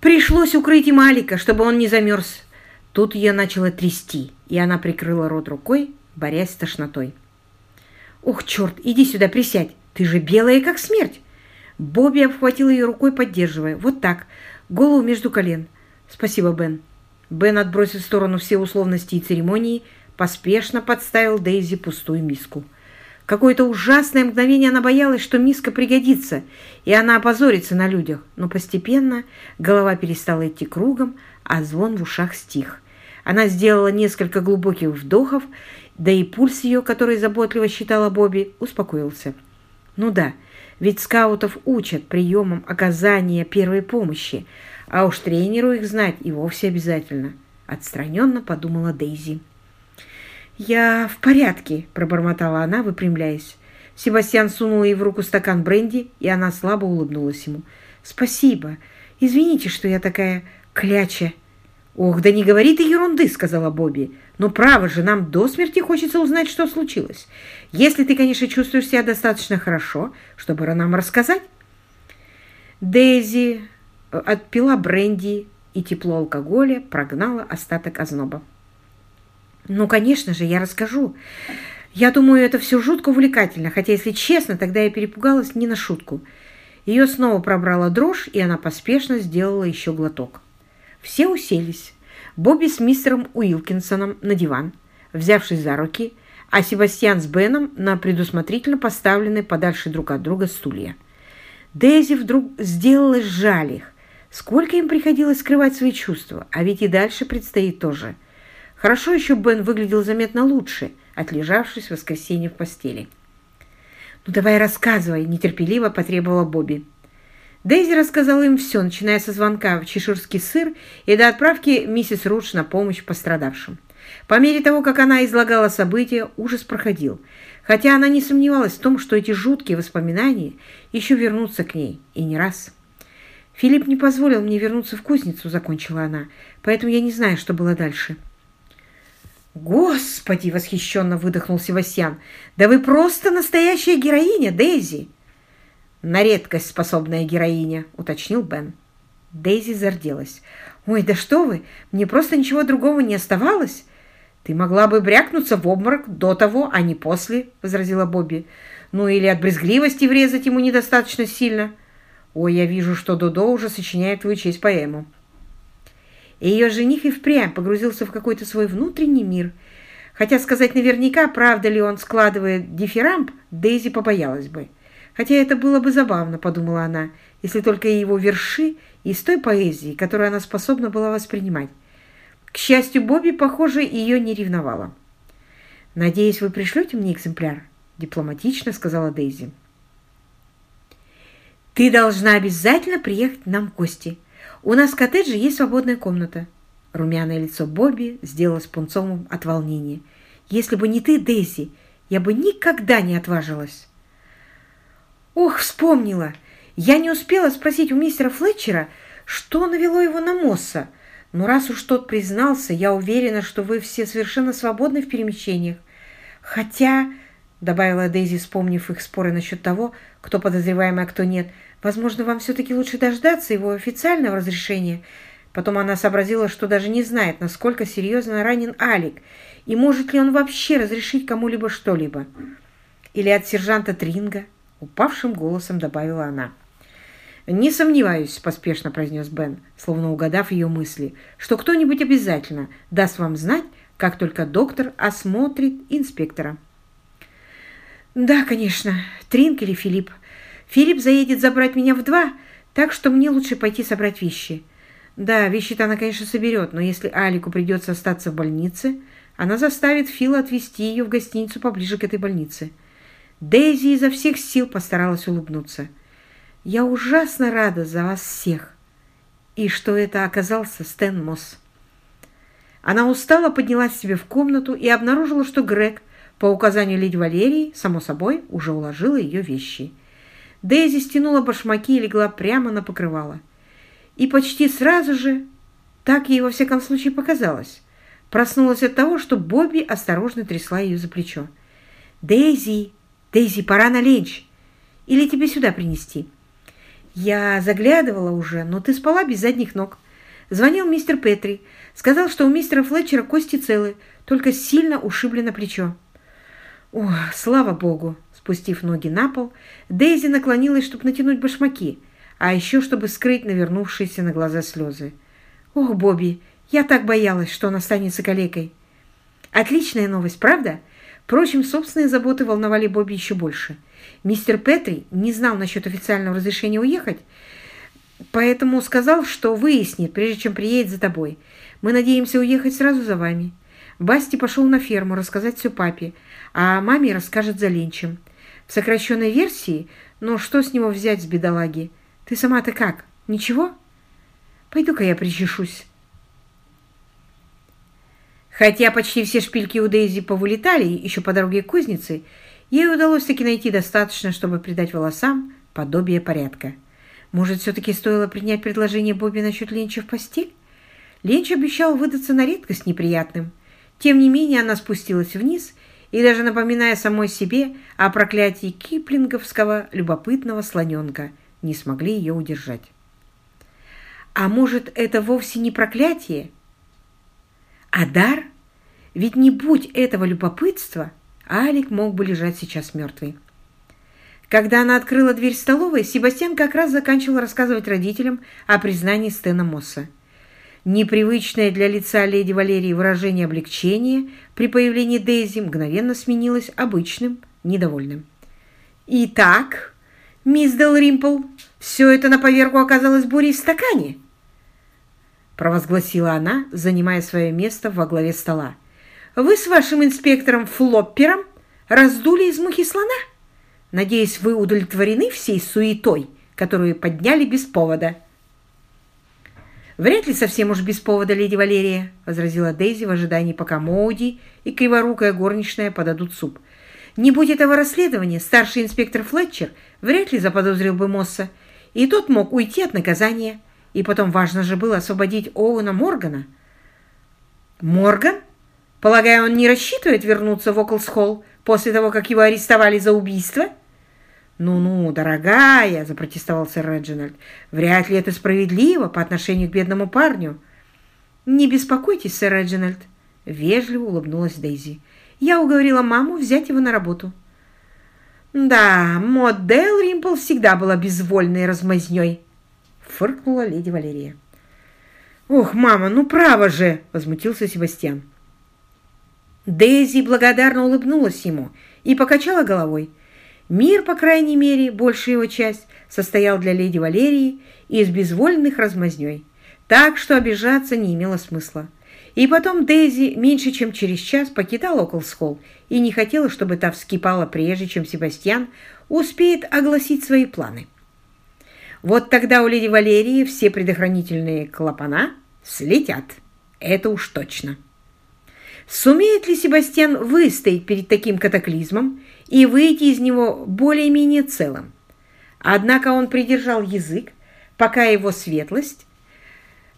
Пришлось укрыть и Малика, чтобы он не замерз. Тут ее начало трясти, и она прикрыла рот рукой, борясь с тошнотой. «Ух, черт, иди сюда, присядь! Ты же белая, как смерть!» Бобби обхватил ее рукой, поддерживая. «Вот так, голову между колен. Спасибо, Бен». Бен, отбросив в сторону все условности и церемонии, поспешно подставил Дейзи пустую миску. Какое-то ужасное мгновение она боялась, что миска пригодится, и она опозорится на людях, но постепенно голова перестала идти кругом, а звон в ушах стих. Она сделала несколько глубоких вдохов, да и пульс ее, который заботливо считала Бобби, успокоился. Ну да, ведь скаутов учат приемам оказания первой помощи, а уж тренеру их знать и вовсе обязательно. Отстраненно подумала Дейзи. «Я в порядке», — пробормотала она, выпрямляясь. Себастьян сунул ей в руку стакан бренди, и она слабо улыбнулась ему. «Спасибо. Извините, что я такая кляча». «Ох, да не говори ты ерунды», — сказала Бобби. «Но право же, нам до смерти хочется узнать, что случилось. Если ты, конечно, чувствуешь себя достаточно хорошо, чтобы нам рассказать». Дейзи э, отпила бренди, и тепло алкоголя прогнало остаток озноба. Ну, конечно же, я расскажу. Я думаю, это все жутко увлекательно, хотя, если честно, тогда я перепугалась не на шутку. Ее снова пробрала дрожь, и она поспешно сделала еще глоток. Все уселись. Бобби с мистером Уилкинсоном на диван, взявшись за руки, а Себастьян с Беном на предусмотрительно поставленные подальше друг от друга стулья. Дейзи вдруг сделалось жаль их. Сколько им приходилось скрывать свои чувства, а ведь и дальше предстоит тоже – Хорошо еще Бен выглядел заметно лучше, отлежавшись в воскресенье в постели. «Ну давай рассказывай», — нетерпеливо потребовала Бобби. Дейзи рассказала им все, начиная со звонка в чеширский сыр и до отправки миссис Рудж на помощь пострадавшим. По мере того, как она излагала события, ужас проходил, хотя она не сомневалась в том, что эти жуткие воспоминания еще вернутся к ней, и не раз. «Филипп не позволил мне вернуться в кузницу», — закончила она, «поэтому я не знаю, что было дальше». «Господи!» — восхищенно выдохнул Севастьян. «Да вы просто настоящая героиня, Дейзи!» «На редкость способная героиня», — уточнил Бен. Дейзи зарделась. «Ой, да что вы! Мне просто ничего другого не оставалось!» «Ты могла бы брякнуться в обморок до того, а не после», — возразила Бобби. «Ну или от брезгливости врезать ему недостаточно сильно». «Ой, я вижу, что Додо уже сочиняет твою честь поэму». И ее жених и впрямь погрузился в какой-то свой внутренний мир. Хотя сказать наверняка, правда ли он складывает дифирамб, Дейзи побоялась бы. Хотя это было бы забавно, подумала она, если только его верши из той поэзии, которую она способна была воспринимать. К счастью, Бобби, похоже, ее не ревновала. «Надеюсь, вы пришлете мне экземпляр?» – дипломатично сказала Дейзи. «Ты должна обязательно приехать нам в гости», у нас в коттедже есть свободная комната». Румяное лицо Бобби сделалось пунцовым от волнения. «Если бы не ты, Дейзи, я бы никогда не отважилась». «Ох, вспомнила! Я не успела спросить у мистера Флетчера, что навело его на Мосса. Но раз уж тот признался, я уверена, что вы все совершенно свободны в перемещениях. Хотя, — добавила Дейзи, вспомнив их споры насчет того, кто подозреваемый, а кто нет, — Возможно, вам все-таки лучше дождаться его официального разрешения. Потом она сообразила, что даже не знает, насколько серьезно ранен Алик, и может ли он вообще разрешить кому-либо что-либо. Или от сержанта Тринга, упавшим голосом добавила она. «Не сомневаюсь», — поспешно произнес Бен, словно угадав ее мысли, «что кто-нибудь обязательно даст вам знать, как только доктор осмотрит инспектора». «Да, конечно, Тринг или Филипп. Филипп заедет забрать меня в два, так что мне лучше пойти собрать вещи. Да, вещи-то она, конечно, соберет, но если Алику придется остаться в больнице, она заставит Фила отвезти ее в гостиницу поближе к этой больнице. Дейзи изо всех сил постаралась улыбнуться. «Я ужасно рада за вас всех!» И что это оказался Стэн Мосс. Она устало поднялась себе в комнату и обнаружила, что Грег, по указанию леди Валерии, само собой, уже уложила ее вещи. Дейзи стянула башмаки и легла прямо на покрывало. И почти сразу же, так ей во всяком случае показалось, проснулась от того, что Бобби осторожно трясла ее за плечо. «Дейзи! Дейзи, пора на ленч! Или тебе сюда принести?» «Я заглядывала уже, но ты спала без задних ног. Звонил мистер Петри. Сказал, что у мистера Флетчера кости целы, только сильно ушиблено плечо». «О, слава богу!» Спустив ноги на пол, Дейзи наклонилась, чтобы натянуть башмаки, а еще чтобы скрыть навернувшиеся на глаза слезы. «Ох, Бобби, я так боялась, что он останется калекой!» «Отличная новость, правда?» Впрочем, собственные заботы волновали Бобби еще больше. Мистер Петри не знал насчет официального разрешения уехать, поэтому сказал, что выяснит, прежде чем приедет за тобой. Мы надеемся уехать сразу за вами. Басти пошел на ферму рассказать все папе, а маме расскажет за Ленчем. В сокращенной версии, но что с него взять с бедолаги? Ты сама-то как? Ничего? Пойду-ка я причешусь. Хотя почти все шпильки у Дейзи повылетали еще по дороге к кузнице, ей удалось таки найти достаточно, чтобы придать волосам подобие порядка. Может, все-таки стоило принять предложение Бобби насчет Ленча в постель? Ленч обещал выдаться на редкость неприятным. Тем не менее, она спустилась вниз и, даже напоминая самой себе о проклятии киплинговского любопытного слоненка, не смогли ее удержать. А может, это вовсе не проклятие, а дар? Ведь не будь этого любопытства, Алик мог бы лежать сейчас мертвый. Когда она открыла дверь столовой, Себастьян как раз заканчивал рассказывать родителям о признании Стена Мосса. Непривычное для лица леди Валерии выражение облегчения при появлении Дейзи мгновенно сменилось обычным, недовольным. «Итак, мисс Дел Римпл, все это на поверку оказалось бурей в стакане?» провозгласила она, занимая свое место во главе стола. «Вы с вашим инспектором Флоппером раздули из мухи слона? Надеюсь, вы удовлетворены всей суетой, которую подняли без повода». «Вряд ли совсем уж без повода, леди Валерия», — возразила Дейзи в ожидании, пока Моуди и криворукая горничная подадут суп. «Не будь этого расследования, старший инспектор Флетчер вряд ли заподозрил бы Мосса, и тот мог уйти от наказания». И потом важно же было освободить Оуэна Моргана. Морган? Полагаю, он не рассчитывает вернуться в Оклс-Холл после того, как его арестовали за убийство? «Ну-ну, дорогая!» – запротестовал сэр Реджинальд. «Вряд ли это справедливо по отношению к бедному парню». «Не беспокойтесь, сэр Реджинальд», – вежливо улыбнулась Дейзи. «Я уговорила маму взять его на работу». «Да, Мод Римпл всегда была безвольной размазнёй», фыркнула леди Валерия. «Ох, мама, ну право же!» — возмутился Себастьян. Дейзи благодарно улыбнулась ему и покачала головой. Мир, по крайней мере, большая его часть, состоял для леди Валерии из безвольных размазней, так что обижаться не имело смысла. И потом Дейзи меньше чем через час покидала Оклсхолл и не хотела, чтобы та вскипала прежде, чем Себастьян успеет огласить свои планы. Вот тогда у леди Валерии все предохранительные клапана слетят. Это уж точно. Сумеет ли Себастьян выстоять перед таким катаклизмом и выйти из него более-менее целым? Однако он придержал язык, пока его светлость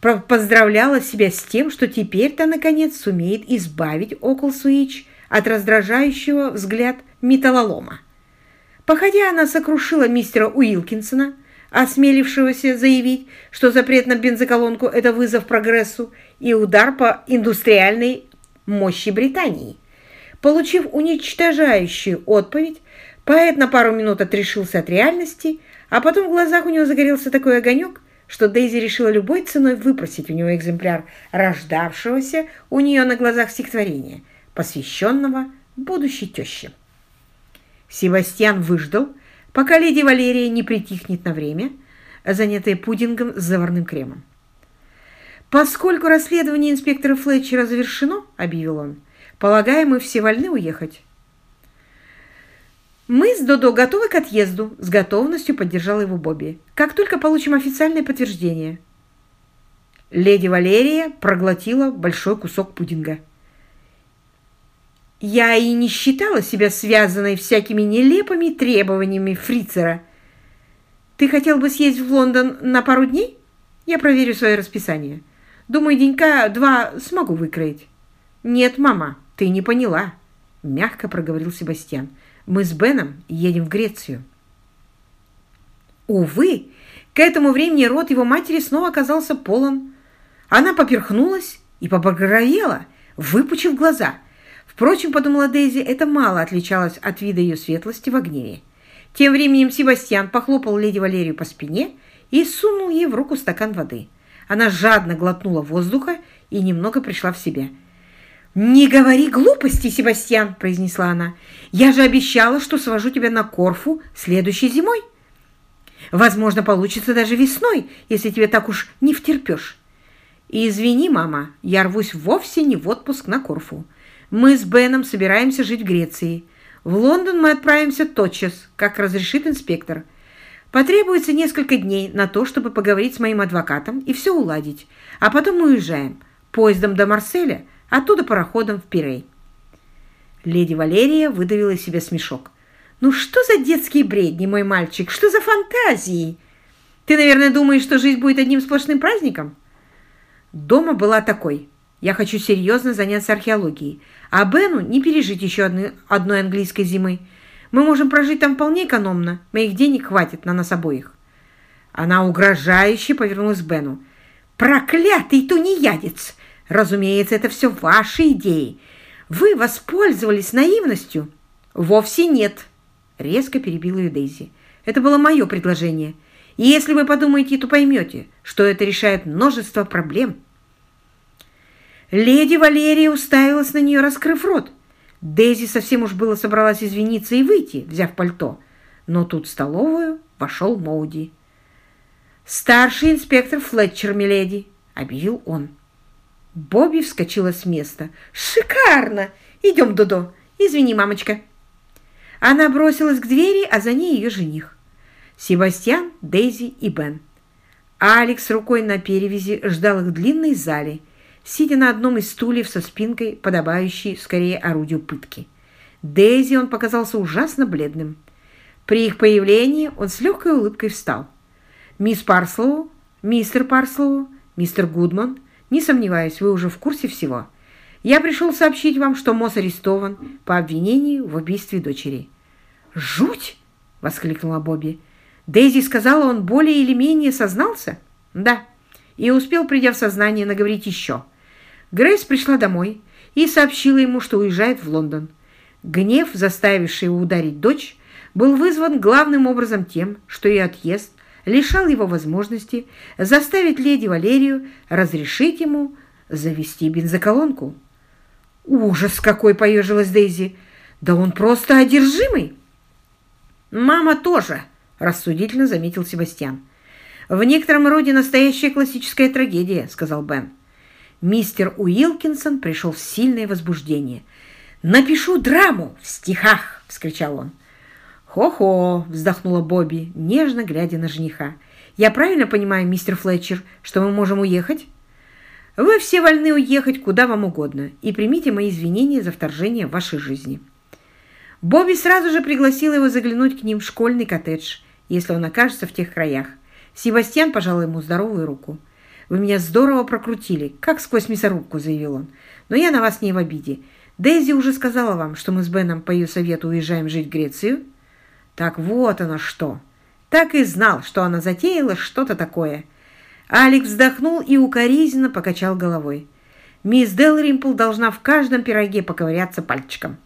поздравляла себя с тем, что теперь-то, наконец, сумеет избавить Околсуич от раздражающего взгляд металлолома. Походя, она сокрушила мистера Уилкинсона, осмелившегося заявить, что запрет на бензоколонку – это вызов прогрессу и удар по индустриальной мощи Британии. Получив уничтожающую отповедь, поэт на пару минут отрешился от реальности, а потом в глазах у него загорелся такой огонек, что Дейзи решила любой ценой выпросить у него экземпляр рождавшегося у нее на глазах стихотворения, посвященного будущей теще. Себастьян выждал, пока леди Валерия не притихнет на время, занятая пудингом с заварным кремом. «Поскольку расследование инспектора Флетчера завершено, — объявил он, — полагаю, мы все вольны уехать». «Мы с Додо готовы к отъезду», — с готовностью поддержал его Бобби. «Как только получим официальное подтверждение». Леди Валерия проглотила большой кусок пудинга. Я и не считала себя связанной всякими нелепыми требованиями фрицера. Ты хотел бы съездить в Лондон на пару дней? Я проверю свое расписание. Думаю, денька два смогу выкроить. Нет, мама, ты не поняла, мягко проговорил Себастьян. Мы с Беном едем в Грецию. Увы, К этому времени рот его матери снова оказался полон. Она поперхнулась и побагровела, выпучив глаза. Впрочем, подумала Дейзи, это мало отличалось от вида ее светлости в гневе. Тем временем Себастьян похлопал леди Валерию по спине и сунул ей в руку стакан воды. Она жадно глотнула воздуха и немного пришла в себя. «Не говори глупости, Себастьян!» – произнесла она. «Я же обещала, что свожу тебя на Корфу следующей зимой. Возможно, получится даже весной, если тебе так уж не втерпешь. И извини, мама, я рвусь вовсе не в отпуск на Корфу. Мы с Беном собираемся жить в Греции. В Лондон мы отправимся тотчас, как разрешит инспектор. Потребуется несколько дней на то, чтобы поговорить с моим адвокатом и все уладить. А потом мы уезжаем поездом до Марселя – оттуда пароходом в Пирей. Леди Валерия выдавила из себя смешок. «Ну что за детские бредни, мой мальчик? Что за фантазии? Ты, наверное, думаешь, что жизнь будет одним сплошным праздником?» Дома была такой. Я хочу серьезно заняться археологией. А Бену не пережить еще одной, одной английской зимы. Мы можем прожить там вполне экономно. Моих денег хватит на нас обоих. Она угрожающе повернулась к Бену. «Проклятый тунеядец! Разумеется, это все ваши идеи. Вы воспользовались наивностью? Вовсе нет. Резко перебила ее Дейзи. Это было мое предложение. И если вы подумаете, то поймете, что это решает множество проблем. Леди Валерия уставилась на нее, раскрыв рот. Дейзи совсем уж было собралась извиниться и выйти, взяв пальто. Но тут в столовую вошел Моуди. «Старший инспектор Флетчер, миледи», — объявил он. Бобби вскочила с места. «Шикарно! Идем, Дудо! Извини, мамочка!» Она бросилась к двери, а за ней ее жених. Себастьян, Дейзи и Бен. Алекс рукой на перевязи ждал их в длинной зале, сидя на одном из стульев со спинкой, подобающей скорее орудию пытки. Дейзи он показался ужасно бледным. При их появлении он с легкой улыбкой встал. «Мисс Парслоу, мистер Парслоу, мистер Гудман, не сомневаюсь, вы уже в курсе всего. Я пришел сообщить вам, что Мосс арестован по обвинению в убийстве дочери». «Жуть!» — воскликнула Бобби. «Дейзи сказала, он более или менее сознался?» «Да, и успел, придя в сознание, наговорить еще». Грейс пришла домой и сообщила ему, что уезжает в Лондон. Гнев, заставивший его ударить дочь, был вызван главным образом тем, что ее отъезд лишал его возможности заставить леди Валерию разрешить ему завести бензоколонку. «Ужас какой!» — поежилась Дейзи. «Да он просто одержимый!» «Мама тоже!» — рассудительно заметил Себастьян. «В некотором роде настоящая классическая трагедия», — сказал Бен. Мистер Уилкинсон пришел в сильное возбуждение. «Напишу драму в стихах!» — вскричал он. «Хо-хо!» — вздохнула Бобби, нежно глядя на жениха. «Я правильно понимаю, мистер Флетчер, что мы можем уехать?» «Вы все вольны уехать куда вам угодно и примите мои извинения за вторжение в вашей жизни». Бобби сразу же пригласил его заглянуть к ним в школьный коттедж, если он окажется в тех краях. Себастьян пожал ему здоровую руку. «Вы меня здорово прокрутили, как сквозь мясорубку», — заявил он. «Но я на вас не в обиде. Дейзи уже сказала вам, что мы с Беном по ее совету уезжаем жить в Грецию?» Так вот оно что. Так и знал, что она затеяла что-то такое. Алекс вздохнул и укоризненно покачал головой. Мисс Делримпл должна в каждом пироге поковыряться пальчиком.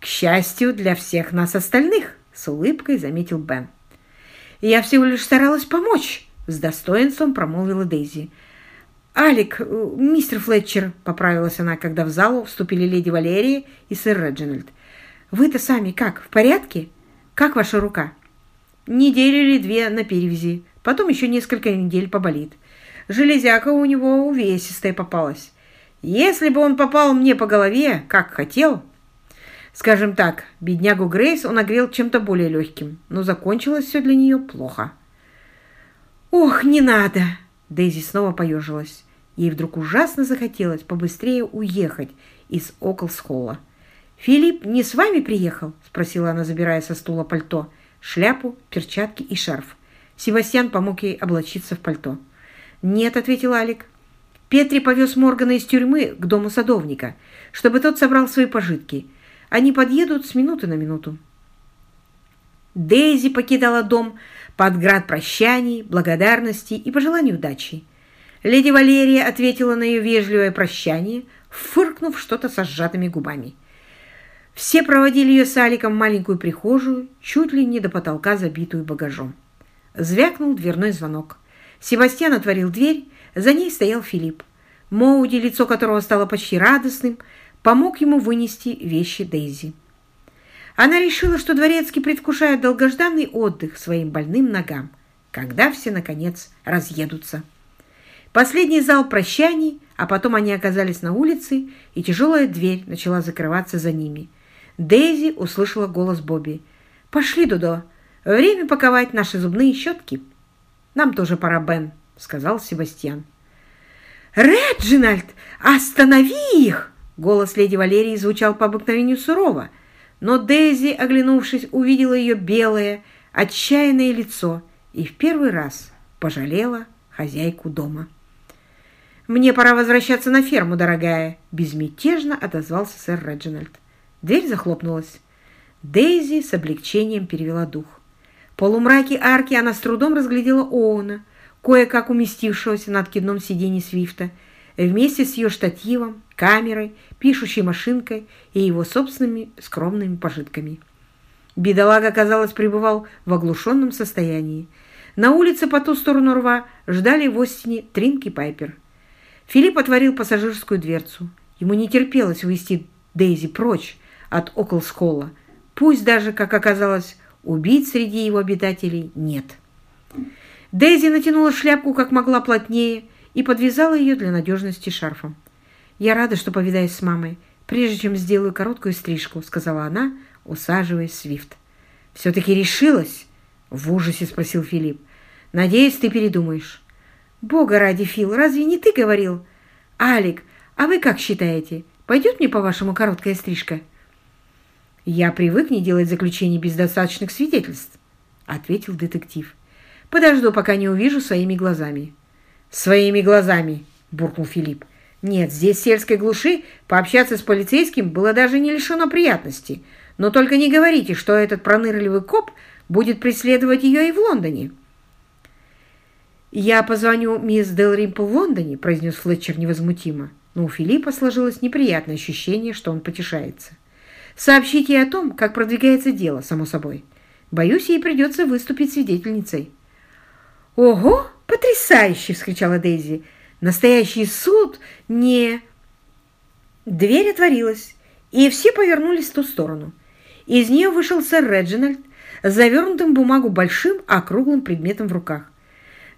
«К счастью для всех нас остальных», — с улыбкой заметил Бен. «Я всего лишь старалась помочь», — с достоинством промолвила Дейзи. «Алик, э, мистер Флетчер», — поправилась она, когда в залу вступили леди Валерия и сэр Реджинальд. «Вы-то сами как, в порядке?» Как ваша рука? Неделю или две на перевязи. Потом еще несколько недель поболит. Железяка у него увесистая попалась. Если бы он попал мне по голове, как хотел... Скажем так, беднягу Грейс он огрел чем-то более легким, но закончилось все для нее плохо. «Ох, не надо!» Дейзи снова поежилась. Ей вдруг ужасно захотелось побыстрее уехать из Оклсхолла. «Филипп не с вами приехал?» – спросила она, забирая со стула пальто, шляпу, перчатки и шарф. Себастьян помог ей облачиться в пальто. «Нет», – ответил Алик. «Петри повез Моргана из тюрьмы к дому садовника, чтобы тот собрал свои пожитки. Они подъедут с минуты на минуту». Дейзи покидала дом под град прощаний, благодарностей и пожеланий удачи. Леди Валерия ответила на ее вежливое прощание, фыркнув что-то со сжатыми губами. Все проводили ее с Аликом в маленькую прихожую, чуть ли не до потолка, забитую багажом. Звякнул дверной звонок. Себастьян отворил дверь, за ней стоял Филипп. Моуди, лицо которого стало почти радостным, помог ему вынести вещи Дейзи. Она решила, что дворецкий предвкушает долгожданный отдых своим больным ногам, когда все, наконец, разъедутся. Последний зал прощаний, а потом они оказались на улице, и тяжелая дверь начала закрываться за ними. Дейзи услышала голос Бобби. «Пошли, Дудо, время паковать наши зубные щетки». «Нам тоже пора, Бен», — сказал Себастьян. «Реджинальд, останови их!» Голос леди Валерии звучал по обыкновению сурово, но Дейзи, оглянувшись, увидела ее белое, отчаянное лицо и в первый раз пожалела хозяйку дома. «Мне пора возвращаться на ферму, дорогая», — безмятежно отозвался сэр Реджинальд. Дверь захлопнулась. Дейзи с облегчением перевела дух. В полумраке арки она с трудом разглядела Оуна, кое-как уместившегося на откидном сиденье Свифта, вместе с ее штативом, камерой, пишущей машинкой и его собственными скромными пожитками. Бедолага, казалось, пребывал в оглушенном состоянии. На улице по ту сторону рва ждали в Остине Тринки Пайпер. Филипп отворил пассажирскую дверцу. Ему не терпелось увести Дейзи прочь от Оклсхолла. Пусть даже, как оказалось, убить среди его обитателей нет. Дейзи натянула шляпку как могла плотнее и подвязала ее для надежности шарфом. «Я рада, что повидаюсь с мамой, прежде чем сделаю короткую стрижку», — сказала она, усаживаясь в свифт. «Все-таки решилась?» — в ужасе спросил Филипп. «Надеюсь, ты передумаешь». «Бога ради, Фил, разве не ты говорил?» «Алик, а вы как считаете, пойдет мне, по-вашему, короткая стрижка?» «Я привык не делать заключений без достаточных свидетельств», — ответил детектив. «Подожду, пока не увижу своими глазами». «Своими глазами!» — буркнул Филипп. «Нет, здесь, в сельской глуши, пообщаться с полицейским было даже не лишено приятности. Но только не говорите, что этот пронырливый коп будет преследовать ее и в Лондоне». «Я позвоню мисс Делримпл в Лондоне», — произнес Флетчер невозмутимо. Но у Филиппа сложилось неприятное ощущение, что он потешается. «Сообщите ей о том, как продвигается дело, само собой. Боюсь, ей придется выступить свидетельницей». «Ого, потрясающе!» — вскричала Дейзи. «Настоящий суд не...» Дверь отворилась, и все повернулись в ту сторону. Из нее вышел сэр Реджинальд завернутым бумагу большим округлым предметом в руках.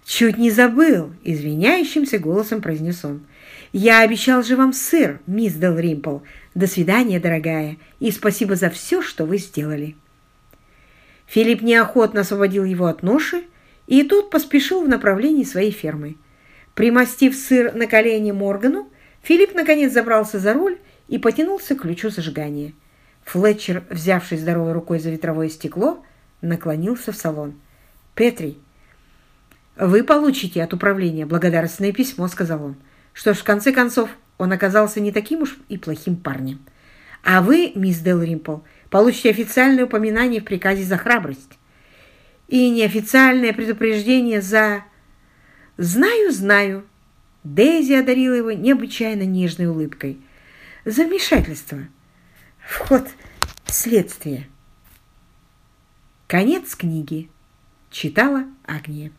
«Чуть не забыл!» — извиняющимся голосом произнес он. «Я обещал же вам сыр, мисс Делримпл. До свидания, дорогая, и спасибо за все, что вы сделали». Филипп неохотно освободил его от ноши, и тут поспешил в направлении своей фермы. Примостив сыр на колени Моргану, Филипп наконец забрался за руль и потянулся к ключу зажигания. Флетчер, взявшись здоровой рукой за ветровое стекло, наклонился в салон. «Петри, «Вы получите от управления благодарственное письмо», — сказал он. Что ж, в конце концов, он оказался не таким уж и плохим парнем. А вы, мисс Делримпл, получите официальное упоминание в приказе за храбрость. И неофициальное предупреждение за... Знаю, знаю. Дейзи одарила его необычайно нежной улыбкой. За вмешательство. Вход в следствие. Конец книги. Читала Агния.